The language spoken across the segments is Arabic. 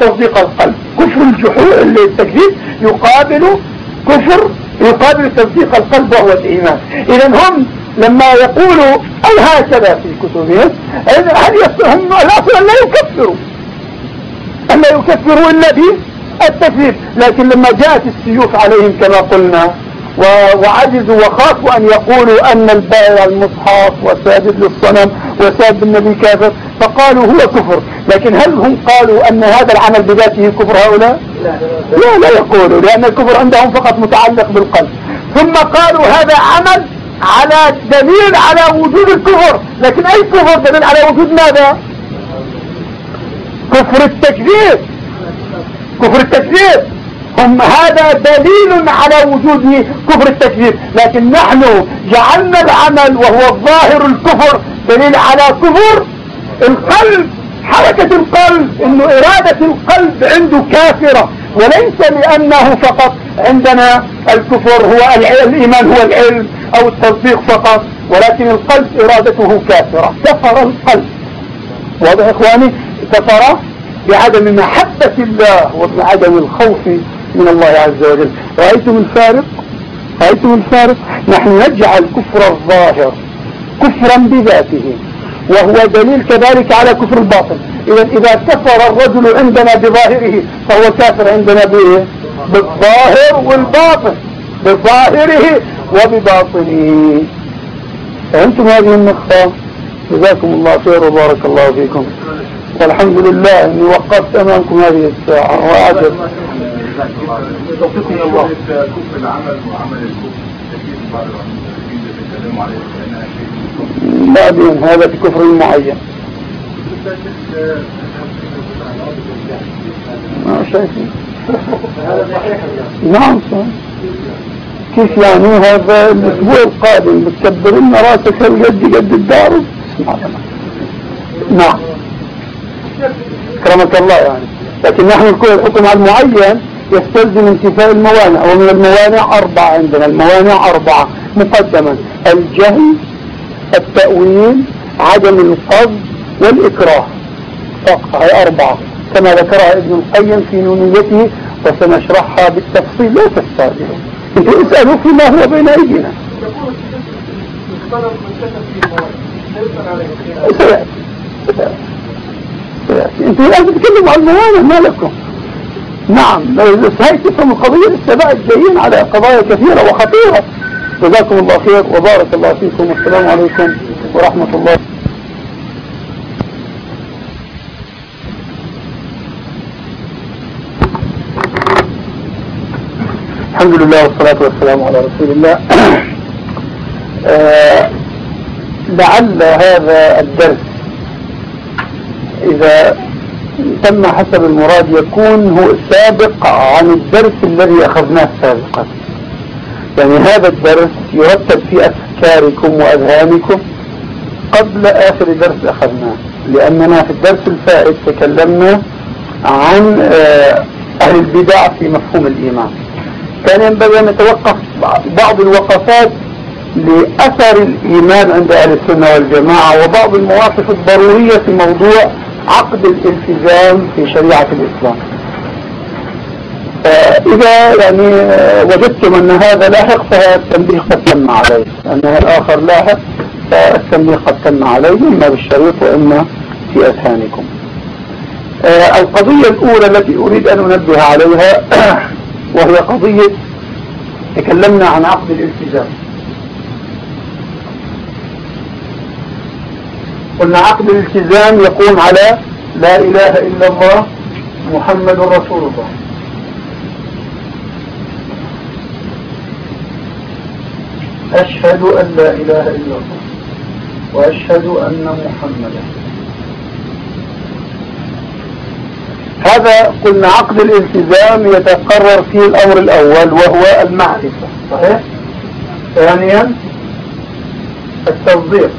تصديق القلب. كفر الجحود التكذيب يقابل كفر يقابل تصديق القلب وهو الإيمان. إذا هم لما يقولوا أو هكذا في كتبهم هل هم الأصل أن لا يكفروا أن لا يكفروا. إلا بالتكذيب لكن لما جاءت السيوف عليهم كما قلنا وعجزوا وخافوا أن يقولوا أن البائع المصحف وساجد للصنم وساجد النبي كافر فقالوا هو كفر. لكن هل هم قالوا أن هذا العمل بذاته كفر هؤلاء؟ لا لا يقولوا لأن الكفر عندهم فقط متعلق بالقلب. ثم قالوا هذا عمل على دليل على وجود الكفر. لكن أي كفر؟ دليل على وجود ماذا؟ كفر التكذيب. كفر التكذيب. هم هذا دليل على وجود كفر التكذيب. لكن نحن جعلنا العمل وهو الظاهر الكفر دليل على كفر القلب. حركة القلب إنه إرادة القلب عنده كافرة. وليس لأنه فقط عندنا الكفر هو الإيمان هو العلم أو التصديق فقط ولكن القلب إرادته كافرة. كفر القلب. واضح إخواني؟ كفر بعدم محبة الله وبعدم الخوف من الله عز وجل. رأيتم الفارق؟ رأيتم الفارق؟ نحن نجعل كفر الظاهر كفرا بذاته وهو دليل كذلك على كفر الباطن. إذا إذا كفر الرجل عندنا بظاهره فهو كافر عندنا به بالظاهر والباطن. بظاهره وبباطنه. فهمتم هذه النقطة؟ جزاكم الله خير وبارك الله فيكم. والحمد لله أني وقفت أمامكم هذه الساعة. واعجب يوفقكم الله. كفر العمل وعمل الكفر هذا في كفر معين. شايفين نعم صحيح كيف يعني؟ هذا الأسبوع القادم بتكبر لنا راسك هالقد قد الدار. نعم. كرمك الله يعني. لكن نحن نقول الحكم على المعين. يستلزم انتفاء الموانع ومن الموانع أربعة عندنا الموانع أربعة مقدما. الجهل التأويل عدم القصد والإكراه. فقط هي أربعة. كما ذكرها ابن القيم في نونيته وسنشرحها بالتفصيل. لا تستعجلوا أنتوا اسألوا فيما هو بين أيدينا. أنتوا لازم تتكلموا عن الموانع ما لكم؟ نعم هاي تفهم القضية لسه بقى جايين على قضايا كثيرة وخطيرة. جزاكم الله خير وبارك الله فيكم والسلام عليكم ورحمة الله. الحمد لله والصلاة والسلام على رسول الله. آه، لعل هذا الدرس إذا تم حسب المراد يكون هو سابق عن الدرس الذي أخذناه سابقا. يعني هذا الدرس يرتب في أفكاركم وأذهانكم قبل آخر درس أخذناه. لأننا في الدرس الفائت تكلمنا عن آه، أهل البدع في مفهوم الإيمان. كان ينبغي أن نتوقف بعض الوقفات لأثر الإيمان عند أهل السنة والجماعة وبعض المواقف الضرورية في موضوع عقد الالتزام في شريعة الإسلام. إذا يعني وجدتم أن هذا لاحق فالتنبيه قد تم عليه. أن الآخر لاحق فالتنبيه قد تم عليه إما بالشريط وإما في أذهانكم. آه، القضية الأولى التي أريد أن أنبه عليها وهي قضية تكلمنا عن عقد الالتزام. قلنا عقد الالتزام يقوم على لا إله إلا الله محمد رسول الله. أشهد أن لا إله إلا الله وأشهد أن محمدا. هذا قلنا عقد الالتزام يتقرر فيه الأمر الأول وهو المعرفة صحيح؟ ثانيا التصديق.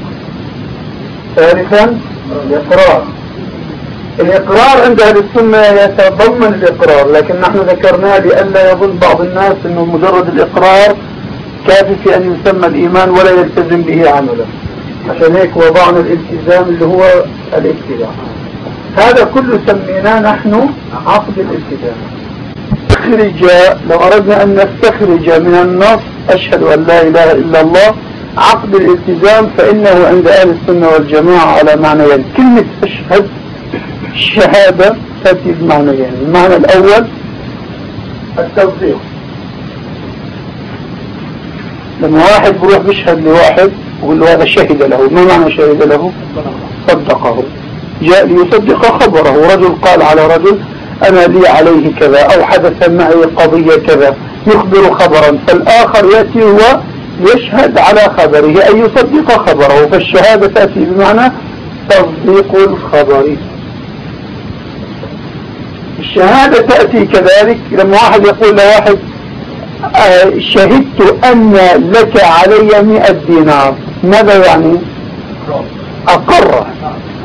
ثالثا الإقرار. الإقرار عند أهل السنة يتضمن الإقرار لكن نحن ذكرناه لألا يظن بعض الناس أنه مجرد الإقرار كافي في أن يسمى الإيمان ولا يلتزم به عملا. عشان هيك وضعنا الالتزام اللي هو الاتباع هذا كله سميناه نحن عقد الالتزام نستخرج لو أردنا أن نستخرج من النص أشهد أن لا إله إلا الله عقد الالتزام فإنه عند أهل السنة والجماعة على معنيين كلمة أشهد الشهادة تأتي بمعنيين المعنى الأول التصديق لما واحد بروح بيشهد لواحد ويقول له هذا شهد له. ما معنى شهد له؟ صدقه. جاء ليصدق خبره. رجل قال على رجل أنا لي عليه كذا أو حدث معي قضية كذا. يخبر خبرا. فالآخر يأتي هو يشهد على خبره أي يصدق خبره فالشهادة تأتي بمعنى تصديق الخبر. الشهادة تأتي كذلك لما واحد يقول لواحد آه، شهدت أن لك علي مئة دينار. ماذا يعني؟ أقر.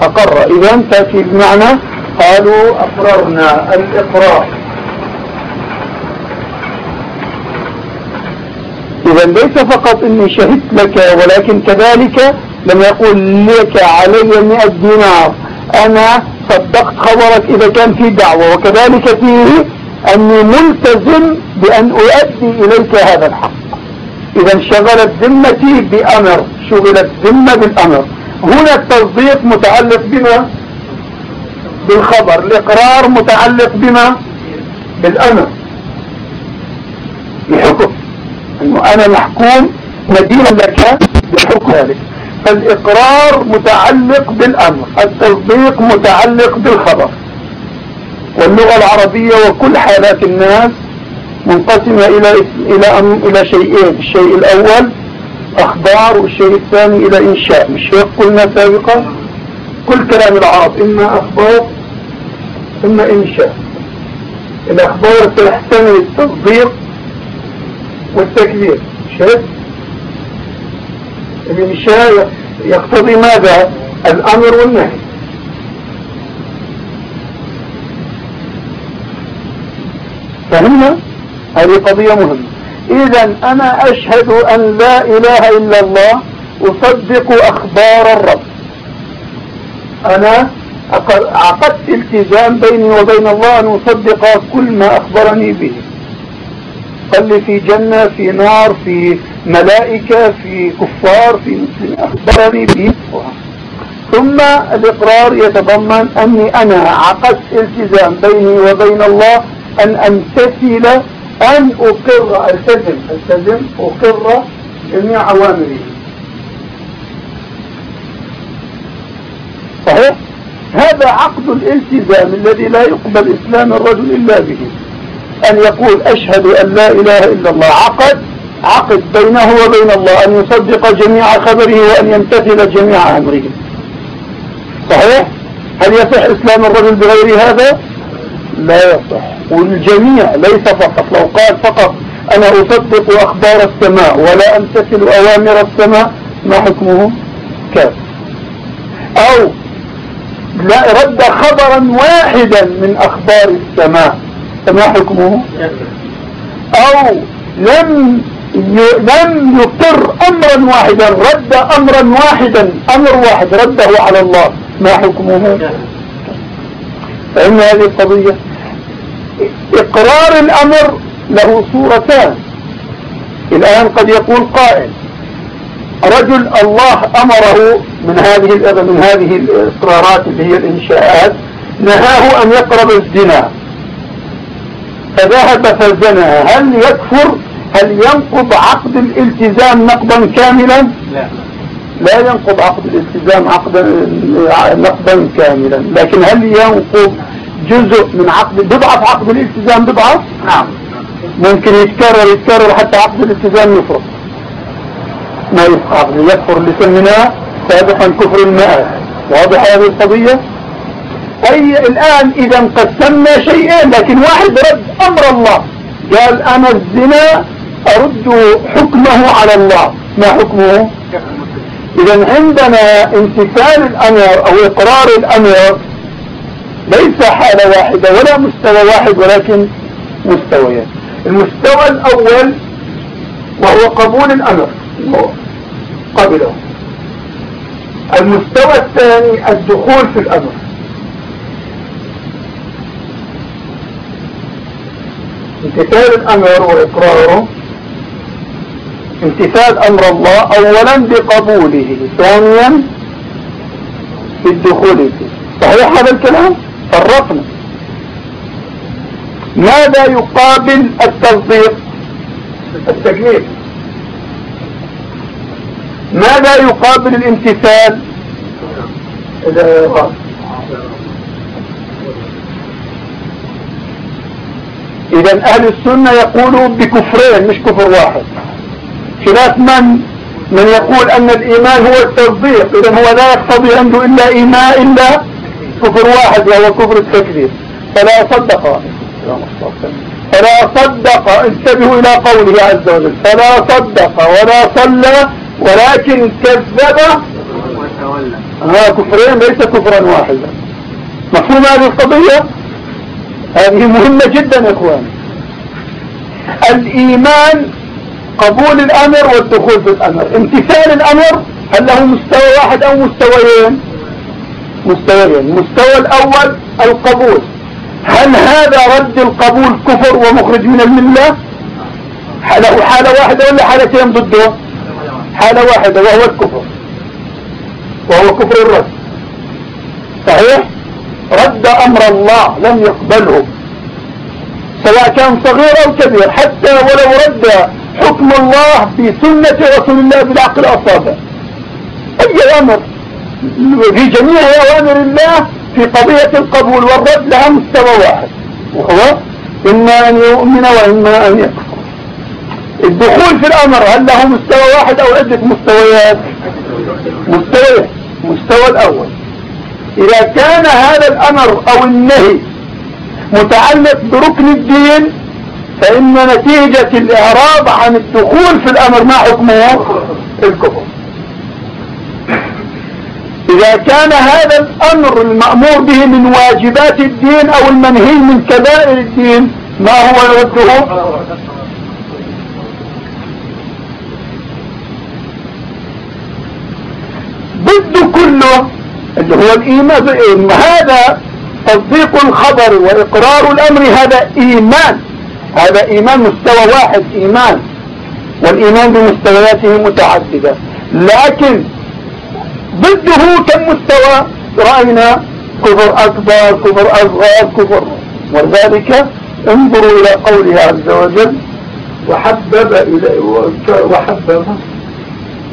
أقر. إذا تأتي بمعنى قالوا أقررنا الإقرار. إذا ليس فقط إني شهدت لك ولكن كذلك لما يقول لك علي مئة دينار. أنا صدقت خبرك إذا كان في دعوة وكذلك فيه أني ملتزم بأن أؤدي إليك هذا الحق. إذا انشغلت ذمتي بأمر شغلت ذمة بالأمر. هنا التصديق متعلق بما؟ بالخبر. الإقرار متعلق بما؟ بالأمر. بحكم. أنه أنا محكوم مدينة لك بحكم ذلك. فالإقرار متعلق بالأمر التصديق متعلق بالخبر. واللغة العربية وكل حالات الناس منقسمة إلى إلى إلى شيئين الشيء الأول أخبار والشيء الثاني إلى إنشاء. مش هيك قلنا سابقا؟ كل كلام العرب إما أخبار إما إنشاء. الأخبار تحتمل التصديق والتكبير. هيك الإنشاء يقتضي ماذا؟ الأمر والنهي. فهمنا؟ هذه قضية مهمة. إذا أنا أشهد أن لا إله إلا الله أصدق أخبار الرب. أنا عقدت التزام بيني وبين الله أن أصدق كل ما أخبرني به. صلي في جنة في نار في ملائكة في كفار في مسلم أخبرني به ثم الإقرار يتضمن أني أنا عقدت التزام بيني وبين الله أن أمتثل أن أقر ألتزم ألتزم أقر جميع أوامره صحيح؟ هذا عقد الالتزام الذي لا يقبل إسلام الرجل إلا به. أن يقول أشهد أن لا إله إلا الله. عقد عقد بينه وبين الله أن يصدق جميع خبره وأن يمتثل جميع أمره. صحيح؟ هل يصح إسلام الرجل بغير هذا؟ لا يصح. والجميع ليس فقط. لو قال فقط أنا أصدق أخبار السماء ولا أمتثل أوامر السماء ما حكمه؟ كافر أو لا رد خبرا واحدا من أخبار السماء. فما حكمه أو لم لم يقر أمرا واحدا رد أمرا واحدا أمر واحد رده على الله. ما حكمه فإن هذه القضية إقرار الأمر له صورتان. الآن قد يقول قائل رجل الله أمره من هذه من هذه الإقرارات اللي هي الإنشاءات نهاه أن يقرب الزنا. فذهب فزنى هل يكفر؟ هل ينقض عقد الالتزام نقضا كاملا؟ لا. لا ينقض عقد الالتزام عقدا نقضا كاملا. لكن هل ينقض جزء من عقد بضعة عقد الالتزام؟ بضعة نعم. ممكن يتكرر يتكرر حتى عقد الالتزام يفرق ما يفقع يكفر اللي سميناه سابقا كفر المآل واضح هذه القضية؟ أي الآن إذا قسمنا شيئين لكن واحد رد أمر الله. قال أنا الزنا أرد حكمه على الله. ما حكمه؟ إذا عندنا امتثال الأمر أو إقرار الأمر ليس حالة واحدة ولا مستوى واحد ولكن مستويات المستوى الأول وهو قبول الأمر. قبله. المستوى الثاني الدخول في الأمر. امتثال الأمر وإقراره امتثال أمر الله أولا بقبوله ثانيا بالدخول. فيه صحيح هذا الكلام؟ فرقنا ماذا يقابل التصديق؟ التكليف. ماذا يقابل الامتثال؟ إذا أهل السنة يقولوا بكفرين مش كفر واحد. خلاف من؟ من يقول أن الإيمان هو التصديق. إذا هو لا يقتضي عنده إلا إيمان إلا كفر واحد وهو كفر التكذيب. فلا صدق. فلا صدق. انتبهوا إلى قوله عز وجل. فلا صدق ولا صلى ولكن كذب. ها كفرين ليس كفرا واحدا. مفهوم هذه القضية؟ هذه مهمة جدا يا اخوان الإيمان قبول الأمر والدخول في الأمر. امتثال الأمر هل له مستوى واحد أو مستويين؟ مستويين. المستوى الأول القبول. هل هذا رد القبول كفر ومخرج من الملة؟ له حالة واحدة ولا حالتين ضده؟ حالة واحدة وهو الكفر. وهو كفر الرد. صحيح؟ رد أمر الله لم يقبله. سواء كان صغير أو كبير حتى ولو رد حكم الله في سنة رسول الله بالعقل اصابع أي أمر؟ في جميع أوامر الله في قضية القبول والرد لها مستوى واحد. وهو إما أن يؤمن وإما أن يكفر. الدخول في الأمر هل له مستوى واحد أو عدة مستويات؟ مستوى مستوى الأول. إذا كان هذا الأمر أو النهي متعلق بركن الدين فإن نتيجة الإعراض عن الدخول في الأمر ما حكمه؟ الكفر. إذا كان هذا الأمر المأمور به من واجبات الدين أو المنهي من كبائر الدين ما هو رده؟ ضد كله اللي هو الإيمان. هذا تصديق الخبر وإقرار الأمر هذا إيمان. هذا إيمان مستوى واحد إيمان. والإيمان بمستوياته متعددة. لكن ضده كم مستوى رأينا كفر أكبر كفر أصغر كفر. وذلك انظروا إلى قوله عز وجل وحبب إلي وحبب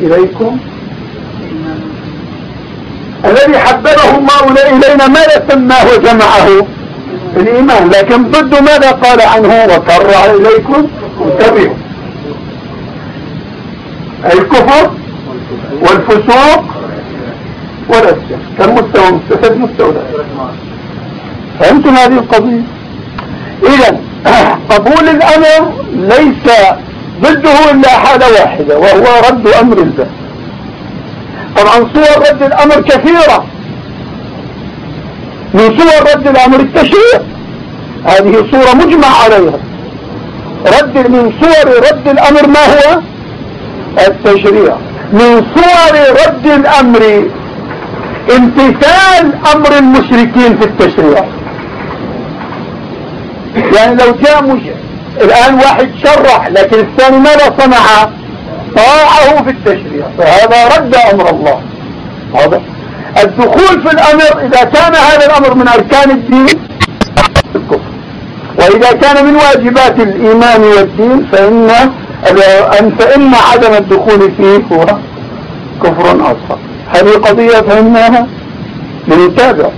إليكم الذي حببه الله إلينا ماذا سماه وجمعه؟ الإيمان. لكن ضد ماذا قال عنه وكرر إليكم؟ انتبهوا. الكفر والفسوق والأسجن كم مستوى؟ مستفد مستوى. فهمتم هذه القضية؟ إذا قبول الأمر ليس ضده إلا حالة واحدة وهو رد أمر الله. طبعا صور رد الأمر كثيرة. من صور رد الأمر التشريع هذه صورة مجمع عليها. رد من صور رد الأمر ما هو؟ التشريع. من صور رد الأمر امتثال أمر المشركين في التشريع. يعني لو جاء مش... الآن واحد شرح لكن الثاني ماذا صنع؟ طاعه في التشريع. فهذا رد أمر الله. هذا الدخول في الأمر إذا كان هذا الأمر من أركان الدين الكفر. وإذا كان من واجبات الإيمان والدين فإن فإن عدم الدخول فيه هو كفر أصغر. هذه قضية فهمناها؟ لنتابع.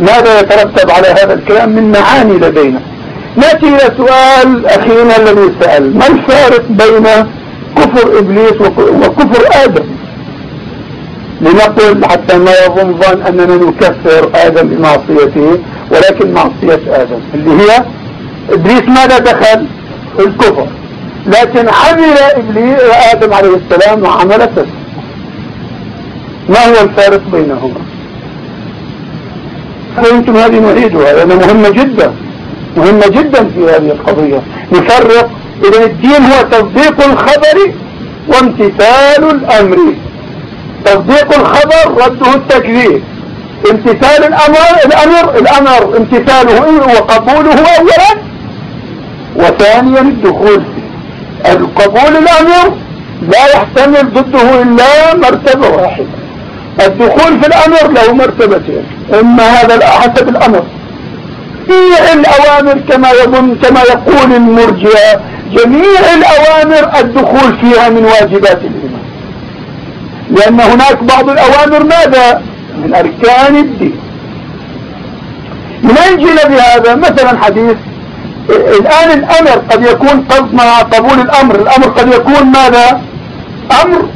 ماذا يترتب على هذا الكلام من معاني لدينا؟ نأتي إلى سؤال أخينا الذي سأل ما الفارق بين كفر إبليس وكفر آدم؟ لنقل حتى ما يظن ظن أننا نكفر آدم بمعصيته ولكن معصية آدم اللي هي إبليس ماذا دخل؟ الكفر. لكن عمل إبليس آدم عليه السلام وعمل فسق. ما هو الفارق بينهما؟ فهمتم هذه نعيدها لأنها مهمة جدا. مهمة جدا في هذه القضية. نفرق إذا الدين هو تصديق الخبر وامتثال الأمر. تصديق الخبر رده التكذيب. امتثال الأمر الأمر الأمر امتثاله وقبوله أولا وثانيا الدخول. فيه القبول الأمر لا يحتمل ضده إلا مرتبة واحدة. الدخول في الأمر له مرتبتين إما هذا حسب الأمر جميع الأوامر كما يظن كما يقول المرجئة. جميع الأوامر الدخول فيها من واجبات الإيمان. لأن هناك بعض الأوامر ماذا؟ من أركان الدين. من اين جينا بهذا مثلا حديث الآن الأمر قد يكون قصد مع قبول الأمر. الأمر قد يكون ماذا؟ أمر.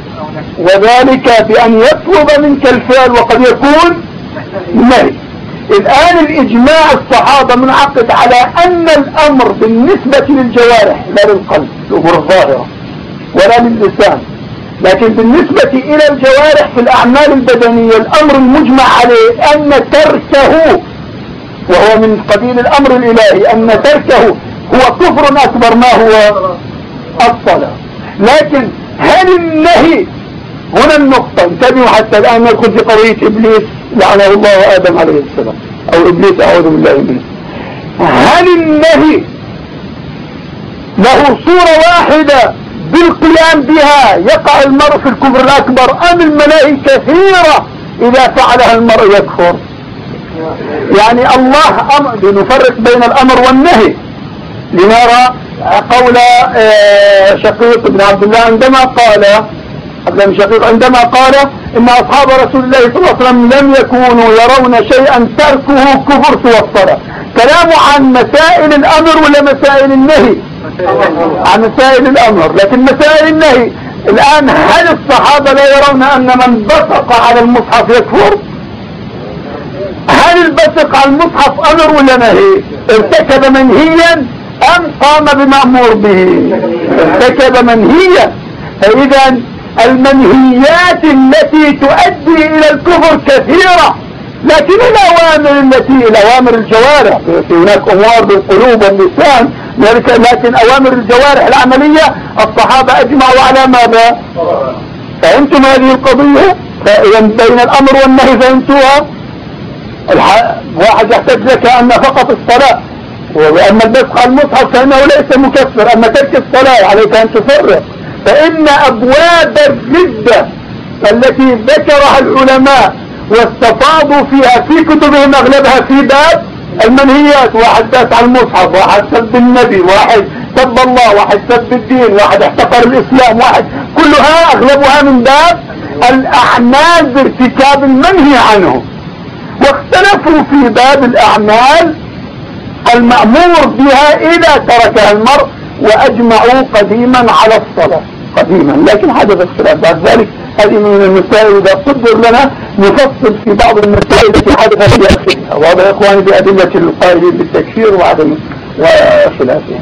وذلك بأن يطلب منك الفعل وقد يكون نهي. الآن الإجماع الصحابة منعقد على أن الأمر بالنسبة للجوارح لا للقلب. الأمور الظاهرة. ولا للسان لكن بالنسبة إلى الجوارح في الأعمال البدنية الأمر المجمع عليه أن تركه وهو من قبيل الأمر الإلهي أن تركه هو كفر أكبر ما هو الصلاة. لكن هل النهي هنا النقطة. انتبهوا حتى الآن ندخل في قضية إبليس لعنه الله آدم عليه السلام. أو إبليس أعوذ بالله منه هل النهي له صورة واحدة بالقيام بها يقع المرء في الكفر الأكبر أم المناهي كثيرة إذا فعلها المرء يكفر؟ يعني الله أمر لنفرق بين الأمر والنهي. لنرى قول آه، شقيق بن عبد الله عندما قال عبد الله عندما قال إن أصحاب رسول الله صلى الله عليه وسلم لم يكونوا يرون شيئا تركه كفر سوى كلامه عن مسائل الأمر ولا مسائل النهي؟ عن مسائل الأمر. لكن مسائل النهي. الآن هل الصحابة لا يرون أن من بصق على المصحف يكفر؟ هل البصق على المصحف أمر ولا نهي؟ ارتكب منهيا أم قام بمأمور به؟ ارتكب منهيا. فإذا المنهيات التي تؤدي إلى الكفر كثيرة. لكن الأوامر التي الأوامر الجوارح في هناك امور بالقلوب واللسان لكن أوامر الجوارح العملية الصحابة أجمعوا على ماذا؟ فهمتم هذه القضية؟ بين الأمر والنهي فهمتوها؟ واحد يحتاج لك أن فقط الصلاة وأما البسخ المصحف فإنه ليس مكفر أما ترك الصلاة عليك أن تفرق. فإن أبواب الردة التي ذكرها العلماء واستفاضوا فيها في كتبهم أغلبها في باب المنهيات واحد داس على المصحف واحد سب النبي واحد سب الله واحد سب الدين واحد احتقر الإسلام واحد كلها أغلبها من باب الأعمال بارتكاب المنهي عنه. واختلفوا في باب الأعمال المأمور بها إذا تركها المرء وأجمعوا قديما على الصلاة. قديما لكن حدث اختلاف بعد ذلك هذه من المسائل. إذا قدر لنا نفصل في بعض المسائل التي حدث في اخرها واضح يا إخواني بأدلة القائلين بالتكفير وعدم وخلافها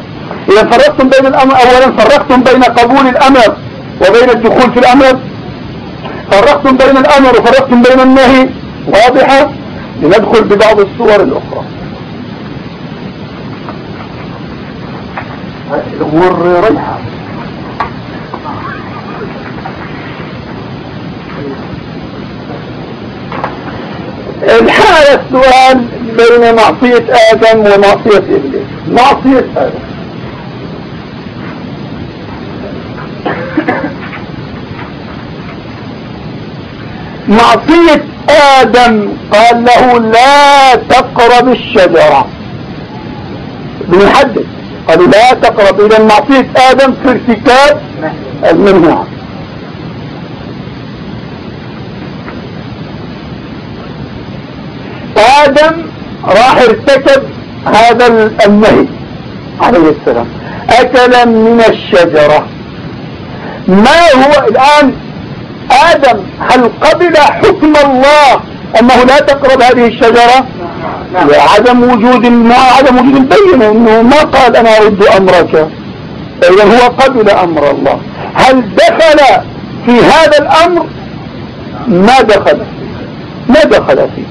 إذا فرقتم بين الأمر اولا فرقتم بين قبول الأمر وبين الدخول في الأمر. فرقتم بين الأمر وفرقتم بين النهي. واضحة؟ لندخل ببعض الصور الأخرى. الأمور ريحة الحالة السؤال بين معصية آدم ومعصية إبليس. معصية آدم. معصية آدم قال له لا تقرب الشجرة. بنحدد. قالوا لا تقرب إلى معصية آدم في ارتكاب الممنوع آدم راح ارتكب هذا النهي عليه السلام. أكل من الشجرة. ما هو الآن؟ آدم هل قبل حكم الله أنه لا تقرب هذه الشجرة وعدم وجود الماء عدم وجود البينة إنه ما قال أنا أرد أمرك. اذا هو قبل أمر الله. هل دخل في هذا الأمر؟ ما دخل. ما دخل فيه.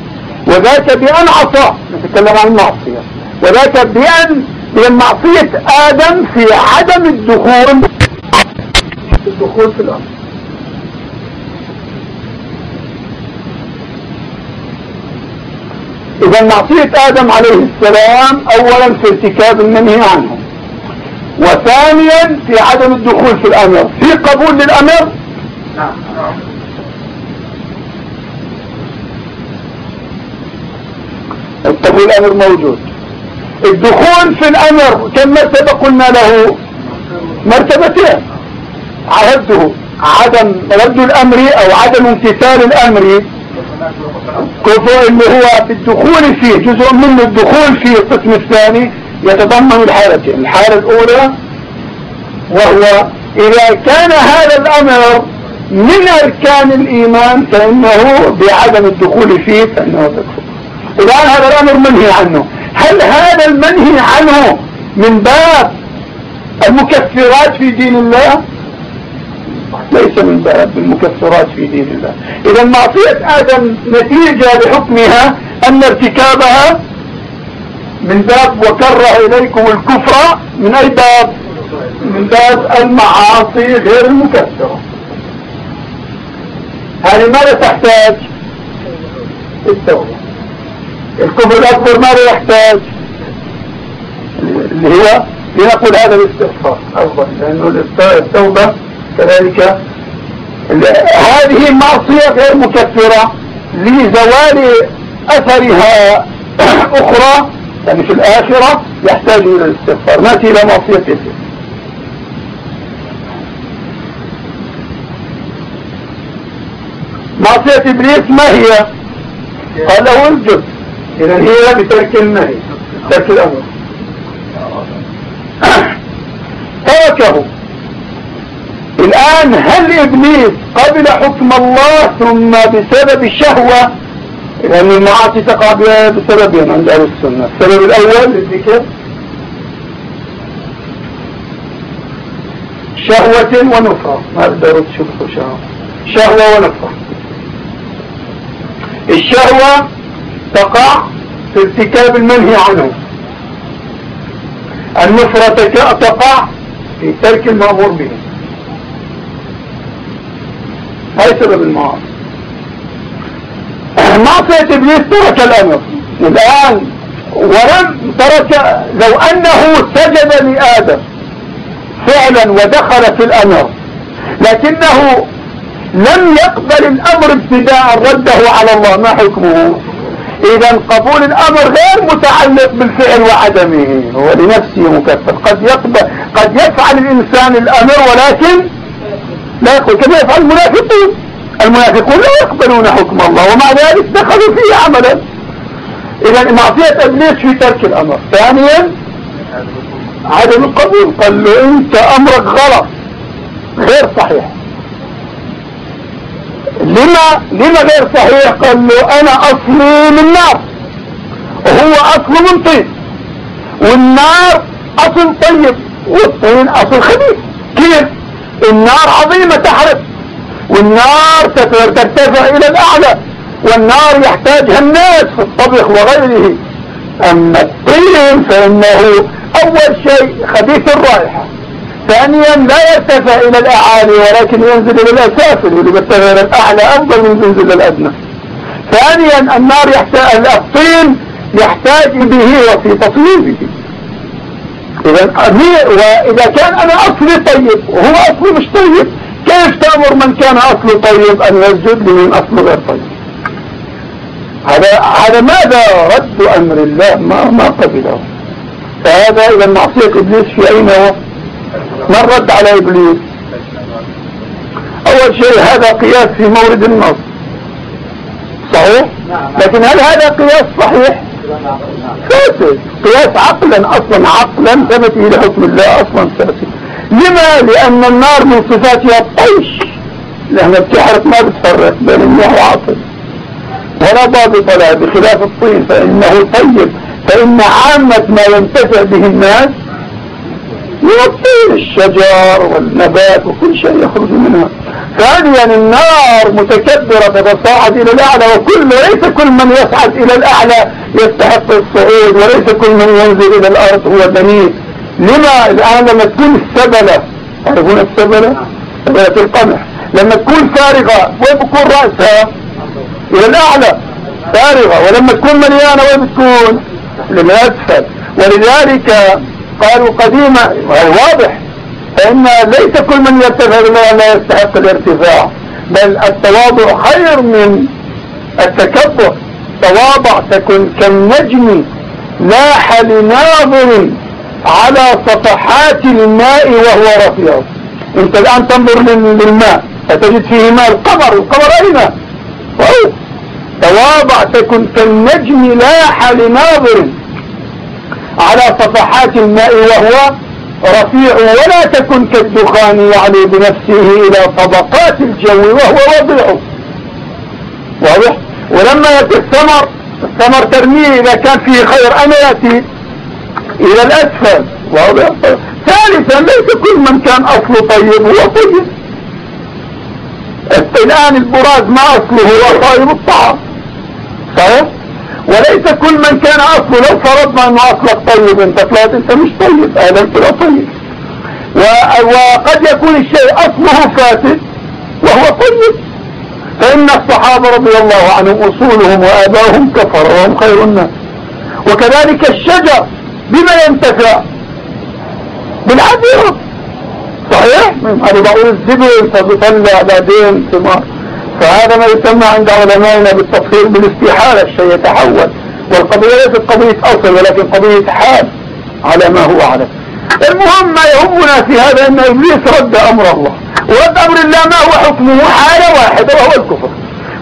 وذاك بأن عصى. نتكلم عن المعصية. وذاك بأن بأن معصية آدم في عدم الدخول. الدخول في الأمر. إذا معصية آدم عليه السلام أولا في ارتكاب المنهي عنه وثانيا في عدم الدخول في الأمر. في قبول للأمر؟ نعم. القبول الأمر موجود. الدخول في الأمر كم مرتبة قلنا له مرتبتين. عهده عدم رد الأمر أو عدم امتثال الأمر كفر اللي هو في الدخول فيه جزء منه الدخول فيه القسم الثاني يتضمن الحالتين الحالة الأولى وهو إذا كان هذا الأمر من أركان الإيمان فإنه بعدم الدخول فيه فإنه تكفر. الان هذا الأمر منهي عنه. هل هذا المنهي عنه من باب المكفرات في دين الله؟ ليس من باب المكفرات في دين الله. إذا معصية آدم نتيجة لحكمها أن ارتكابها من باب وكره إليكم الكفر من أي باب؟ من باب المعاصي غير المكفرة. هذه ماذا تحتاج؟ التوبة. الكفر الأكبر ماذا يحتاج؟ اللي هو لنقول هذا الاستغفار. أفضل لأنه التوبة كذلك. هذه المعصية غير مكفرة لزوال أثرها أخرى يعني في الآخرة يحتاج إلى الاستغفار. ناتي إلى معصية ابليس معصية إبليس ما هي؟ قال له الجد اذا هي بترك النهي. ترك الأمر. تركه. الآن هل إبليس قبل حكم الله ثم بسبب الشهوة؟ لأن المعاصي تقع بسببين عند أهل السنة. السبب الأول؟ للذكر شهوة ونفرة. ما تقدروا تشوفوا شهوة. شهوة ونفرة. الشهوة تقع في ارتكاب المنهي عنه. النفرة تقع في ترك المأمور به. هاي سبب المعاصي. معصية إبليس ترك الامر الآن ولم ترك لو أنه سجد لآدم فعلا ودخل في الأمر لكنه لم يقبل الأمر ابتداء رده على الله. ما حكمه؟ اذا قبول الأمر غير متعلق بالفعل وعدمه. هو لنفسه مكفر. قد يقبل قد يفعل الإنسان الأمر ولكن لا يقبل كما يفعل المنافقون؟ المنافقون لا يقبلون حكم الله ومع ذلك دخلوا فيه عملا. اذا معصية إبليس في ترك الأمر. ثانيا عدم القبول. قال له أنت أمرك غلط. غير صحيح. لما لما غير صحيح؟ قال له أنا اصلي من نار وهو أصل من طين. والنار أصل طيب والطين أصل خبيث. كيف؟ النار عظيمة تحرق. والنار ترتفع إلى الأعلى. والنار يحتاجها الناس في الطبخ وغيره. أما الطين فإنه أول شيء خبيث الرائحة. ثانيا لا يرتفع إلى الأعالي ولكن ينزل إلى الأسافل واللي إلى الأعلى أفضل من ينزل إلى الأدنى. ثانيا النار يحتاج الطين يحتاج به وفي تصويبه إذا وإذا كان أنا أصلي طيب وهو أصلي مش طيب كيف تأمر من كان أصله طيب أن يسجد لمن أصله غير طيب؟ هذا هذا ماذا رد أمر الله؟ ما ما قبله. فهذا إذا معصية إبليس في أين؟ هو من رد على إبليس؟ أول شيء هذا قياس في مورد النص. صحيح؟ لكن هل هذا قياس صحيح؟ فاسد قياس عقلا أصلا عقلا ثبت إلى حكم الله أصلا فاسد لما؟ لأن النار من صفاتها الطيش لانها بتحرق ما بتفرق بين المياه وعاصف ولا ضابط لها بخلاف الطين فإنه طيب. فإن عامة ما ينتفع به الناس يطير الشجر والنبات وكل شيء يخرج منها. ثانيا النار متكبرة تتصاعد إلى الأعلى وكل ليس كل من يصعد إلى الأعلى يستحق الصعود وليس كل من ينزل إلى الأرض هو دنيء. لما الآن لما تكون السبلة تعرفون السبلة؟ سبلة القمح. لما تكون فارغة وين بكون رأسها؟ إلى الأعلى. فارغة. ولما تكون مليانة وين بتكون؟ للأسفل. ولذلك قالوا قديما واضح. فإن ليس كل من يرتفع لا يستحق الارتفاع بل التواضع خير من التكبر. تواضع تكن كالنجم لاح لناظر على صفحات الماء وهو رفيع. أنت الآن تنظر للماء فتجد فيه ماء القمر القمر أين؟ تواضع تكن كالنجم لاح لناظر على صفحات الماء وهو رفيع ولا تكن كالدخان يعلي بنفسه إلى طبقات الجو وهو وضيع. واضح؟ ولما يأتي الثمر الثمر ترميه إذا كان فيه خير أنا يأتي إلى الأسفل. واضح؟ ثالثا ليس كل من كان أصله طيب هو طيب. الآن البراز ما أصله هو طيب الطعام. صحيح؟ وليس كل من كان أصله لو فرضنا أنه أصلك طيب أنت طلعت أنت مش طيب أنت لا طيب. وقد يكون الشيء أصله فاسد وهو طيب. فإن الصحابة رضي الله عنهم أصولهم وآباهم كفر وهم خير الناس. وكذلك الشجر بما ينتفع بالعبير صحيح؟ أبو بقول الزبل فبيطلع بعدين ثمار فهذا ما يسمى عند علمائنا بالتفصيل بالاستحالة الشيء يتحول. والقضية ليست قضية أصل ولكن قضية حال على ما هو عليه المهم ما يهمنا في هذا أن إبليس رد أمر الله. ورد أمر الله ما هو حكمه؟ حالة واحدة وهو الكفر.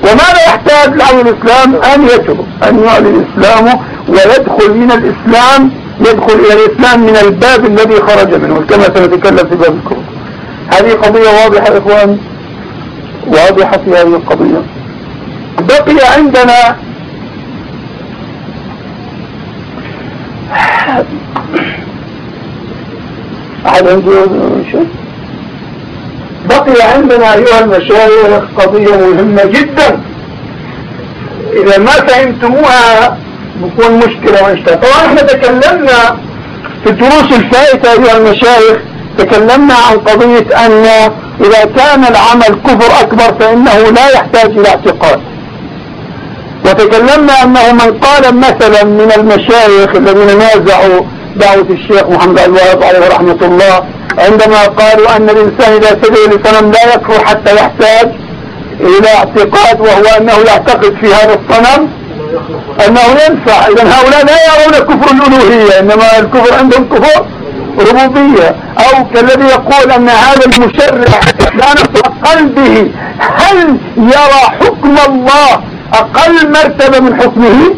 وماذا يحتاج له الإسلام؟ أن يترك أن يعلن إسلامه ويدخل من الإسلام يدخل إلى الإسلام من الباب الذي خرج منه كما سنتكلم في باب الكفر. هذه قضية واضحة يا إخوان. واضحة في هذه القضية. بقي عندنا أحد عنده شيء بقي عندنا أيها المشايخ قضية مهمة جدا. إذا ما فهمتموها بكون مشكلة وانشتاء طبعا إحنا تكلمنا في الدروس الفائتة أيها المشايخ تكلمنا عن قضية أن إذا كان العمل كفر أكبر فإنه لا يحتاج إلى اعتقاد. وتكلمنا أنه من قال مثلا من المشايخ الذين نازعوا دعوة الشيخ محمد الوهاب عليه رحمة الله عندما قالوا أن الإنسان إذا سجد لصنم لا يكفر حتى يحتاج إلى اعتقاد وهو أنه يعتقد في هذا الصنم أنه ينفع. إذا هؤلاء لا يرون كفر الألوهية إنما الكفر عندهم كفر ربوبية أو كالذي يقول أن هذا المشرع كان في قلبه. هل يرى حكم الله أقل مرتبة من حكمه؟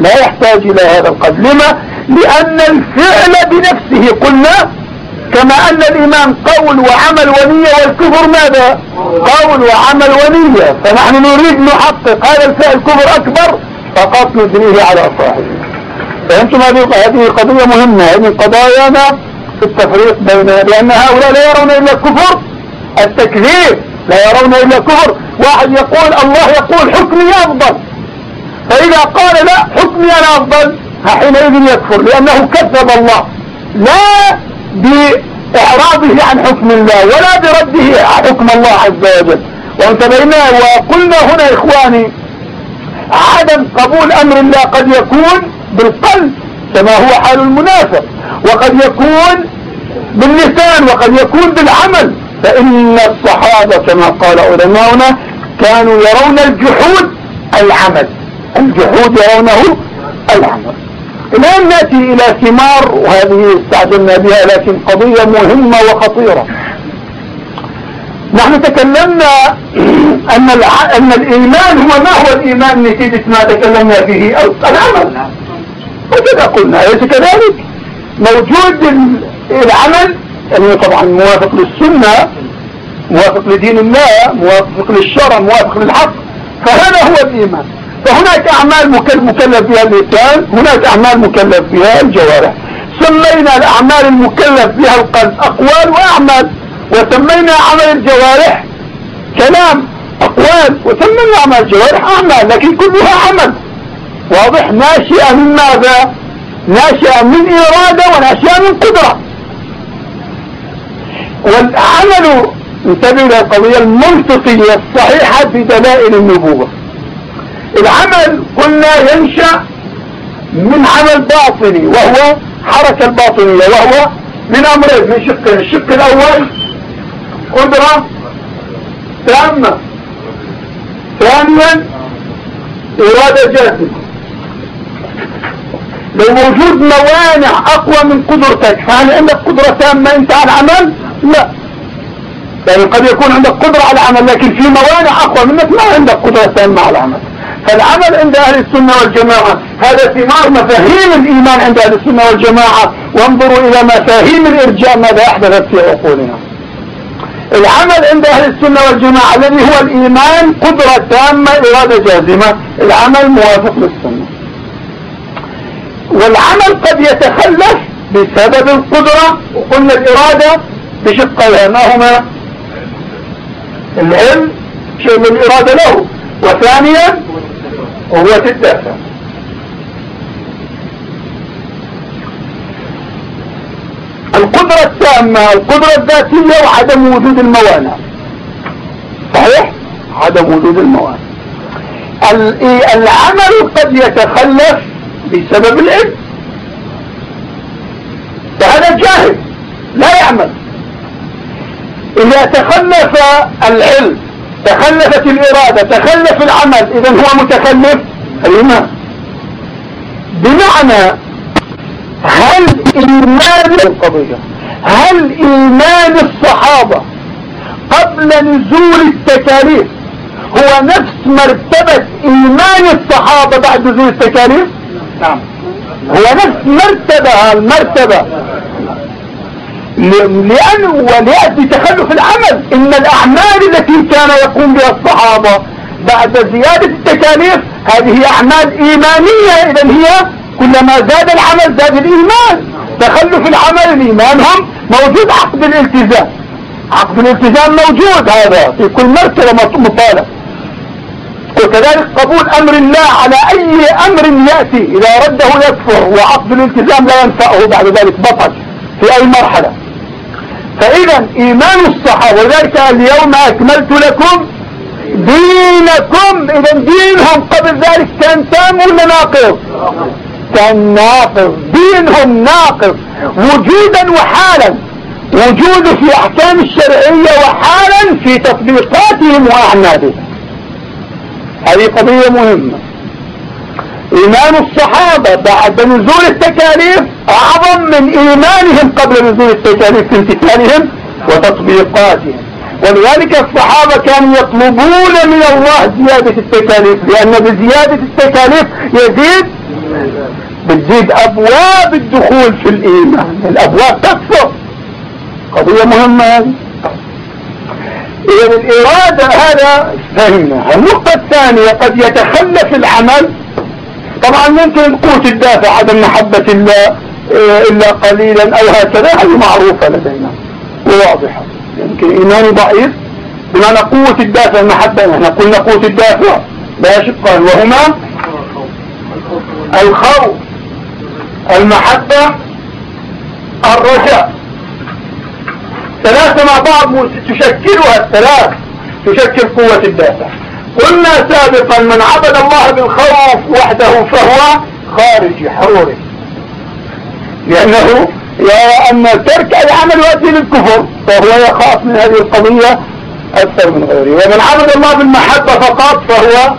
لا يحتاج إلى هذا القدر. لما؟ لأن الفعل بنفسه. قلنا كما أن الإيمان قول وعمل ونية والكفر ماذا؟ قول وعمل ونية. فنحن نريد نحقق هذا الفعل كفر أكبر فقط ندريه على صاحبه. فهمتم هذه قضية مهمة هذه قضايانا في التفريق بين لأن هؤلاء لا يرون إلا الكفر التكذيب لا يرون إلا كفر واحد يقول الله يقول حكمي أفضل فإذا قال لا حكمي أنا أفضل حينئذ يكفر لأنه كذب الله لا بإعراضه عن حكم الله ولا برده حكم الله عز وجل. وانتبهنا وقلنا هنا إخواني عدم قبول أمر الله قد يكون بالقلب كما هو حال المنافق. وقد يكون باللسان وقد يكون بالعمل. فإن الصحابة كما قال علماؤنا كانوا يرون الجحود العمل. الجحود يرونه العمل. الآن نأتي إلى ثمار وهذه استعجلنا بها لكن قضية مهمة وخطيرة. نحن تكلمنا أن, أن الإيمان هو ما هو الإيمان نتيجة ما تكلمنا أو العمل. وكذا قلنا أليس كذلك؟ موجود العمل يعني طبعا موافق للسنة موافق لدين الله موافق للشرع موافق للحق فهذا هو الإيمان. فهناك أعمال مكلف بها اللسان هناك أعمال مكلف بها الجوارح. سمينا الأعمال المكلف بها القلب أقوال وأعمال وسمينا عمل الجوارح كلام أقوال وسمينا عمل الجوارح أعمال لكن كلها عمل. واضح ناشئة من ماذا؟ ناشئة من إرادة وناشئة من قدرة. والعمل انتبه إلى القضية المنطقية الصحيحة في دلائل النبوة. العمل قلنا ينشأ من عمل باطني وهو حركة الباطنية وهو من امرين من شقين الشق الأول قدرة تامة. ثانيا إرادة جاذبة لو موجود موانع أقوى من قدرتك فهل عندك قدرة تامة أنت على العمل؟ لا. يعني قد يكون عندك قدرة على العمل لكن في موانع أقوى منك ما عندك قدرة تامة على العمل. فالعمل عند أهل السنة والجماعة هذا ثمار مفاهيم الإيمان عند أهل السنة والجماعة. وانظروا إلى مفاهيم الإرجاء ماذا أحدثت في عقولنا. العمل عند أهل السنة والجماعة الذي هو الإيمان قدرة تامة إرادة جازمة. العمل موافق للسنة. والعمل قد يتخلف بسبب القدرة وقلنا الإرادة بشقها ما هما العلم شيء من الإرادة له. وثانيا قوة الدافع. القدرة التامة القدرة الذاتية وعدم وجود الموانع. صحيح؟ عدم وجود الموانع. العمل قد يتخلف بسبب العلم فهذا جاهل لا يعمل. إذا تخلف العلم تخلفت الإرادة تخلف العمل إذا هو متخلف الإيمان. بمعنى هل إيمان القضية هل إيمان الصحابة قبل نزول التكاليف هو نفس مرتبة إيمان الصحابة بعد نزول التكاليف؟ نعم. هو نفس مرتبة المرتبة. لأنه وليأتي تخلف العمل. إن الأعمال التي كان يقوم بها الصحابة بعد زيادة التكاليف هذه أعمال إيمانية. إذا هي كلما زاد العمل زاد الإيمان. تخلف العمل الإيمان هم موجود عقد الالتزام. عقد الالتزام موجود هذا في كل مرتبة مطالب. وكذلك قبول أمر الله على أي أمر يأتي إذا رده يكفر وعقد الالتزام لا ينفعه بعد ذلك بطل في أي مرحلة. فإذا إيمان الصحابة وذلك اليوم أكملت لكم دينكم. إذا دينهم قبل ذلك كان تام ولا ناقص كان ناقص دينهم ناقص وجودا وحالا. وجود في أحكام الشرعية وحالا في تطبيقاتهم وأعمالهم. هذه قضية مهمة. إيمان الصحابة بعد نزول التكاليف أعظم من إيمانهم قبل نزول التكاليف في امتثالهم وتطبيقاتهم. ولذلك الصحابة كانوا يطلبون من الله زيادة التكاليف لأن بزيادة التكاليف يزيد بتزيد أبواب الدخول في الإيمان. الأبواب تكثر. قضية مهمة هذه. إذا الإرادة هذا فهمنا. النقطة الثانية قد يتخلف العمل. طبعا ممكن قوة الدافع عدم محبة الله آه، إلا قليلا أو هكذا. هذه معروفة لدينا وواضحة. يمكن إيماني ضعيف. بمعنى قوة الدافع المحبة نحن قلنا قوة الدافع. لا شقان وهما الخوف المحبة الرجاء. ثلاثة مع بعض تشكلها الثلاث تشكل قوة الدافع. قلنا سابقا من عبد الله بالخوف وحده فهو خارج حروري لأنه يرى أن ترك أي عمل يؤدي للكفر فهو يخاف من هذه القضية أكثر من غيره. ومن عبد الله بالمحبة فقط فهو